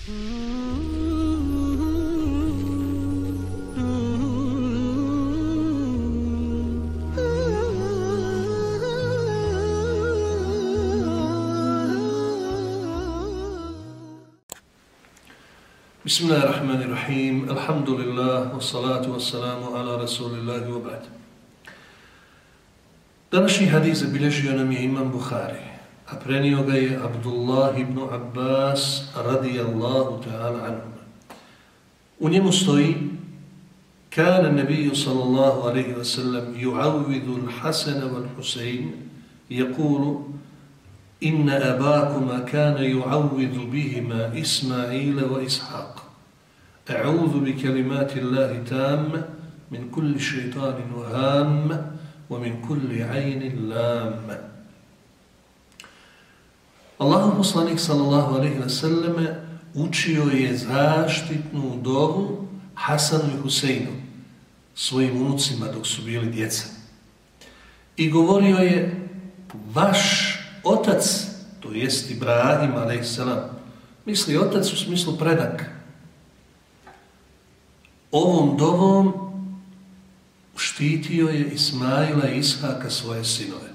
بسم الله الرحمن الرحيم الحمد لله والصلاة والسلام على رسول الله وبعد دانشي حديث zabilježio nam إمام بخاري ga je Abdullah ibn Abbas radijallahu ta'ala anhu. U njemu stoji كان النبي صلى الله عليه وسلم يعوذ الحسن والحسين يقول إن أباكما كان يعوذ بهما إسماعيل وإسحاق أعوذ بكلمات الله تام من كل شيطان وهام ومن كل عين لام Allahom poslanik sallallahu alaihi wa sallame učio je zaštitnu dovu Hasanu i Huseinu svojim unucima dok su bili djeca. I govorio je vaš otac, to jest Ibrahim alaihi sallam, misli otac u smislu predak, ovom dovom štitio je Ismaila i Ishaka svoje sinove.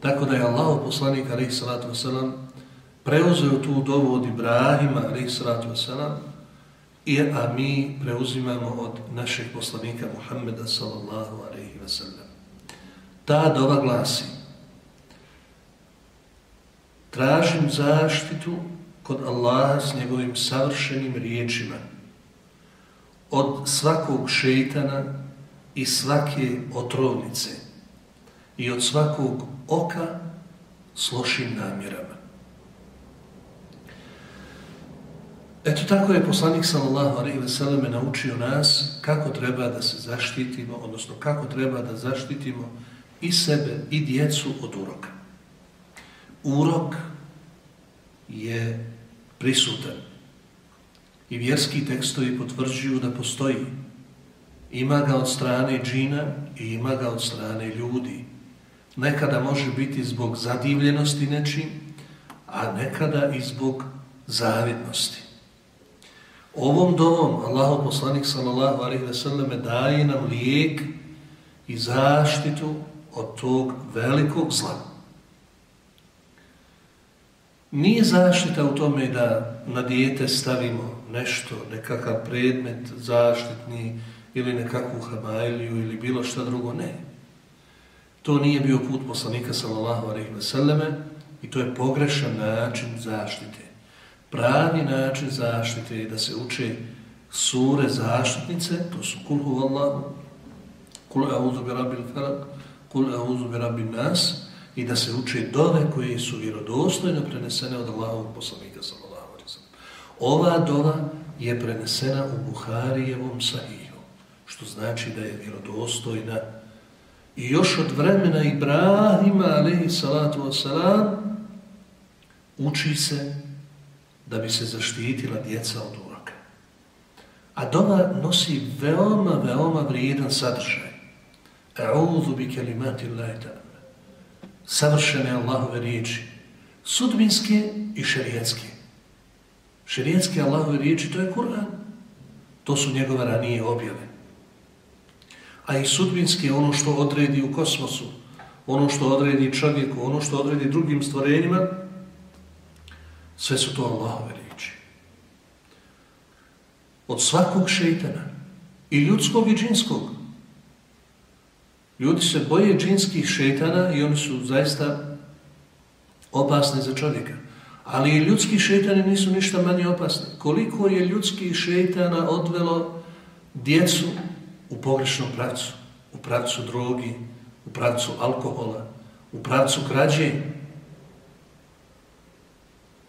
Tako da je Allah poslanik alaih salatu wasalam preuzeo tu dovu od Ibrahima alaih salatu wasalam i a mi preuzimamo od našeg poslanika Muhammeda sallallahu alaihi wasalam. Ta dova glasi Tražim zaštitu kod Allaha s njegovim savršenim riječima od svakog šeitana i svake otrovnice i od svakog oka s lošim namjerama. Eto tako je poslanik sallallahu alejhi ve selleme naučio nas kako treba da se zaštitimo, odnosno kako treba da zaštitimo i sebe i djecu od uroka. Urok je prisutan I vjerski tekstovi potvrđuju da postoji. Ima ga od strane džina i ima ga od strane ljudi. Nekada može biti zbog zadivljenosti nečim, a nekada i zbog zavidnosti. Ovom dovom Allahu poslanik sallallahu alejhi ve selleme daje nam lijek i zaštitu od tog velikog zla. Nije zaštita u tome da na dijete stavimo nešto, nekakav predmet zaštitni ili nekakvu hamajliju ili bilo šta drugo, ne. To nije bio put poslanika sallallahu alaihi ve selleme i to je pogrešan način zaštite. Pravi način zaštite je da se uče sure zaštitnice, to su kul huvallahu, kul auzu bi rabbil falak, kul auzu bi rabbin nas, i da se uče dove koje su vjerodostojno prenesene od Allahovog poslanika sallallahu Ova dova je prenesena u Buharijevom sahihu, što znači da je vjerodostojna. I još od vremena Ibrahima, alaihi salatu wasalam, uči se da bi se zaštitila djeca od uroka. A dova nosi veoma, veoma vrijedan sadržaj. A'udhu bi kelimati lajta. Savršene Allahove riječi. Sudbinske i šerijetske. Šerijetske Allahove riječi, to je Kur'an. To su njegove ranije objave. A i sudbinski ono što odredi u kosmosu, ono što odredi čovjeku, ono što odredi drugim stvorenjima, sve su to Allahove riječi. Od svakog šeitana, i ljudskog i džinskog. Ljudi se boje džinskih šeitana i oni su zaista opasni za čovjeka. Ali i ljudski šeitani nisu ništa manje opasni. Koliko je ljudski šeitana odvelo djecu u pogrešnom pravcu, u pravcu drogi, u pravcu alkohola, u pravcu krađe.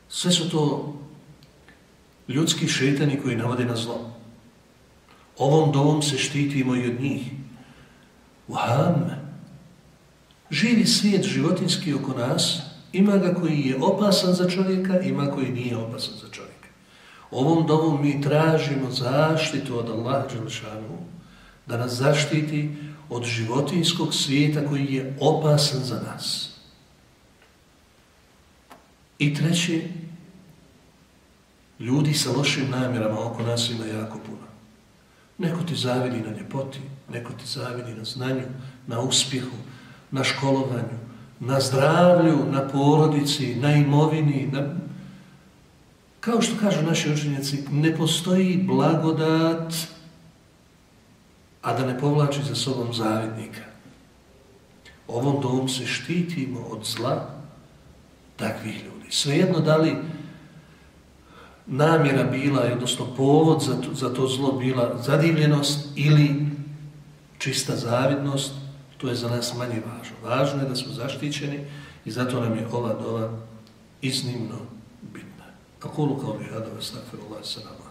Sve su to ljudski šetani koji navode na zlo. Ovom domom se štitimo i od njih. Uham. Živi svijet životinski oko nas, Ima ga koji je opasan za čovjeka, ima koji nije opasan za čovjeka. Ovom dovom mi tražimo zaštitu od Allaha Đelešanu, da nas zaštiti od životinskog svijeta koji je opasan za nas. I treće, Ljudi sa lošim namjerama oko nas ima jako puno. Neko ti zavidi na ljepoti, neko ti zavidi na znanju, na uspjehu, na školovanju, na zdravlju, na porodici, na imovini. Na... Kao što kažu naši učenjaci, ne postoji blagodat, a da ne povlači za sobom zavidnika. Ovom dom se štitimo od zla takvih ljudi. Svejedno da li namjera bila, odnosno povod za to, za to zlo bila zadivljenost ili čista zavidnost, to je za nas manje važno. Važno je da smo zaštićeni i zato nam je ova dova iznimno bitna. Akulu kao li hada, vastakfiru Allah, salamu